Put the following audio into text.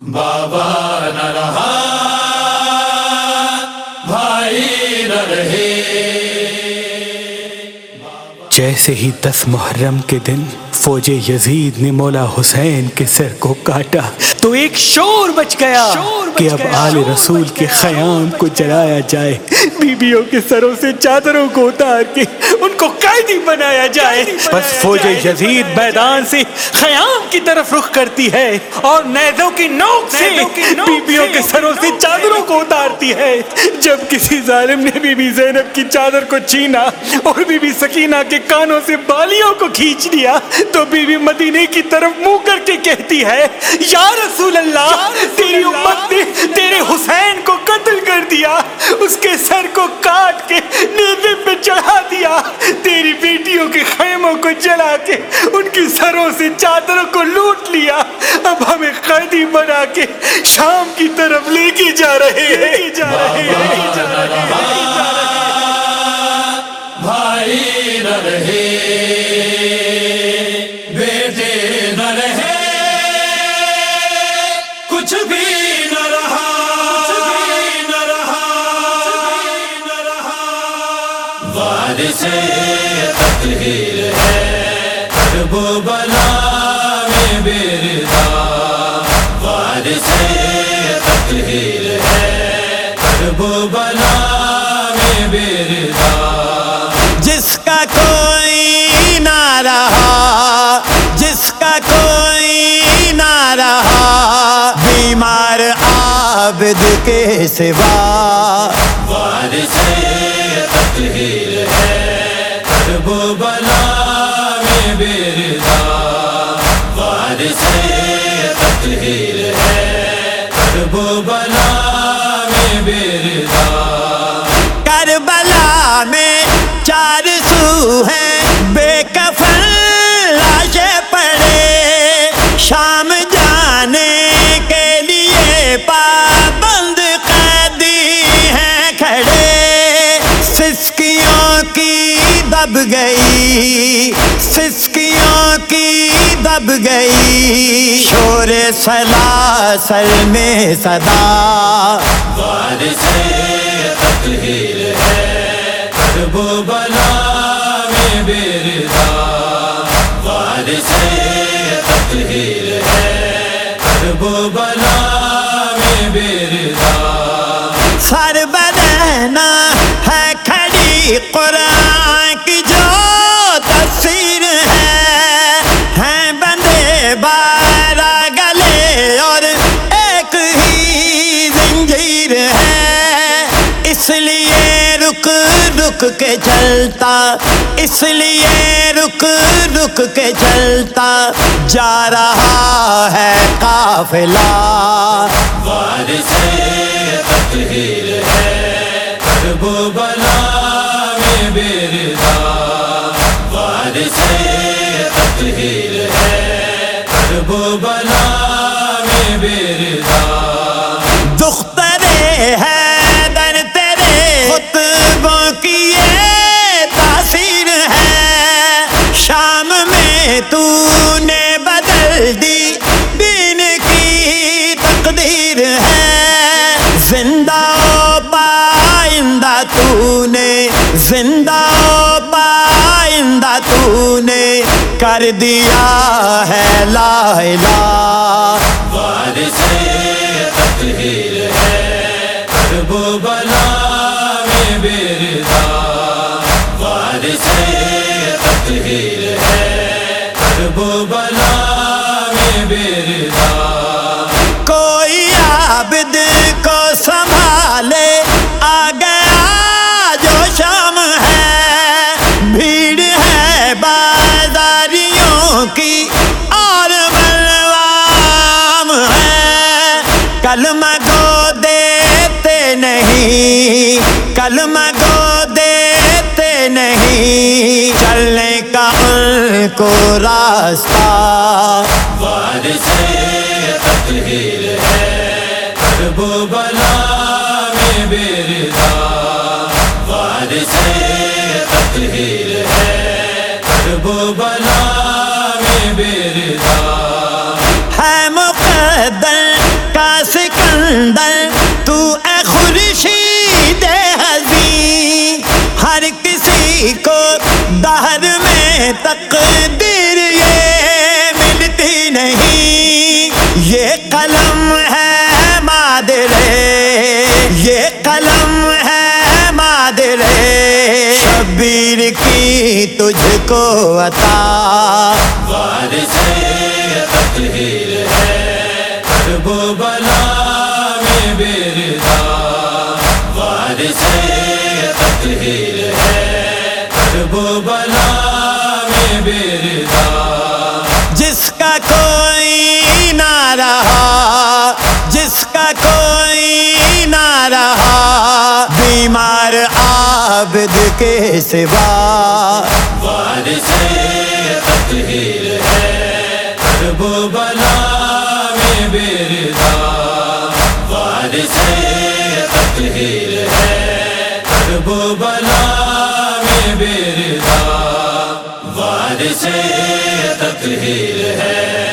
بابا نہ رہا بھائی نہ رہے جیسے ہی دس محرم کے دن فوج یزید نے مولا حسین کے سر کو کاٹا تو ایک شور بچ گیا کہ اب آل رسول کے خیام کو جلایا جائے۔ بیبیوں کے سروں سے چادروں کو اتار کے ان کو قیدی بنایا جائے۔ بس فوج یزید میدان سے خیام کی طرف رخ کرتی ہے اور نیزوں کی نوک سے بیبیوں کے سروں سے چادروں کو اتارتی ہے۔ جب کسی ظالم نے بی بی زینب کی چادر کو چھینا اور بی بی سکینہ کے کانوں سے بالیوں کو کھینچ لیا تو بی بی مدینے کی طرف منہ کر کے کہتی ہے یا رسول اللہ تیری امت نے تیرے حسین کو قتل کر دیا۔ اس کے سر کو کاٹ کے کے خیموں کو جلا کے ان کی سروں سے چادروں کو لوٹ لیا۔ اب ہمیں قیدی بنا کے شام کی طرف لے کے جا رہے ہیں۔ جا رہے ہیں۔ بھائی نہ رہے۔ رہا وارث تطہیر ہے بلا میں بردا تطہیر ہے بلا میں بردا جس کا کوئی نہ رہا، جس کا کوئی نہ رہا، بیمار عابد کے سوا۔ چار سو ہیں بے کفن لاشیں پڑے۔ شام جانے کے لیے پابند قیدی ہیں کھڑے۔ سسکیوں کی دب گئی۔ سسکیوں کی دب گئی۔ شور سلاسل میں صدا۔ سر بدہنا ہے کھڑی قرآن کی جو تصویر ہے، ہیں بندے بارہ گلے اور ایک ہی زنجیر ہے۔ اس لیے رک رک کے چلتا، اس لیے رک رک کے چلتا، جا رہا ہے قافلہ۔ وارث تطہیر ہے کرب و بلا زندہ و پائندہ تو نے زندہ و پائندہ تو نے کر دیا ہے لا الہ۔ وارث تطہیر ہے کرب و بلا میں بردا۔ وارث تطہیر ہے کرب و بلا میں بردا۔ بازاریوں کی اور بلوام ہے۔ کلمہ گو دیتے نہیں کلمہ گو دیتے نہیں۔ چلنے کا ان کو راستہ۔ وارث تطہیر ہے بلا۔ تقدیر یہ ملتی نہیں۔ یہ قلم ہے مادرے یہ قلم ہے مادرے شبیر کی تجھ کو عطا۔ وارث تطہیر ہے کرب بلا میں بردا۔ وارث تطہیر ہے کرب و بلا بیمار عابد کے سوا۔ وارث تطہیر ہے کرب بلا میں بردا وارث تطہیر ہے کرب بلا میں بردا وارث تطہیر ہے۔